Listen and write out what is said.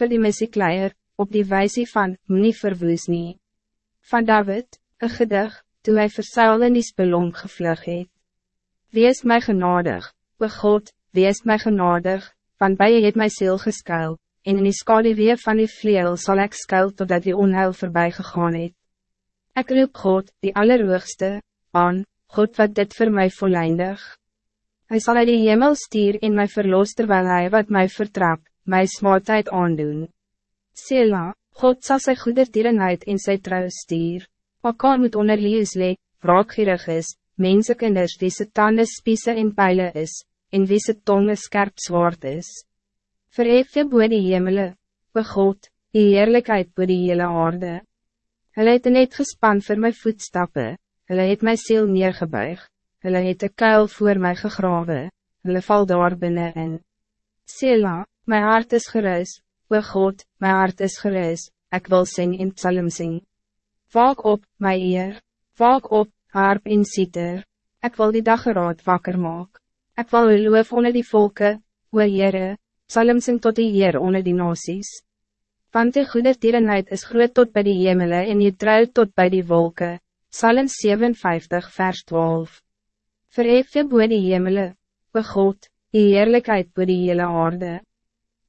vir die missiekleier, op die wijze van, nie verwoes nie. Van David, een gedig, toe hy vir Saul in die spelom gevlug het. Wees my genadig, o God, wees my genadig, want bij je het my ziel geskuil, en in die skadewee van die vleel zal ik skuil totdat die onheil voorbij gegaan het. Ek roep God, die Allerhoogste, aan, God wat dit voor mij voleindig. Hij zal uit die hemel stier in my verlos terwijl hij wat mij vertrap, my smaadheid aandoen. Sela, God zal sy goedertierenheid in sy trouw stier. Pakkaan moet onder lees le, wraakgierig is, mensekinders wie se tanden spiese en pijlen is, en wie se tonge skerp zwaard is. Verhef je boe die hemele, o God, die heerlijkheid boe die hele aarde. Hulle het net gespan voor mijn voetstappen, hulle het my ziel neergebuig, hulle het een kuil voor mij gegrawe, hulle val daar binnen in. Sela, my hart is gerus, o God, my hart is gerus, ik wil sing in psalm sing. Waak op, my eer, waak op, harp en sieter, ik wil die dageraad wakker maak. Ik wil u loof onder die volken, o Heere, psalm sing tot die Heer onder die nasies. Want die goede tierenheid is groot tot bij die hemele en je trouw tot bij die wolken. Psalm 57 vers 12 Verhef je boe die hemele, o God, die heerlijkheid boe die hele aarde.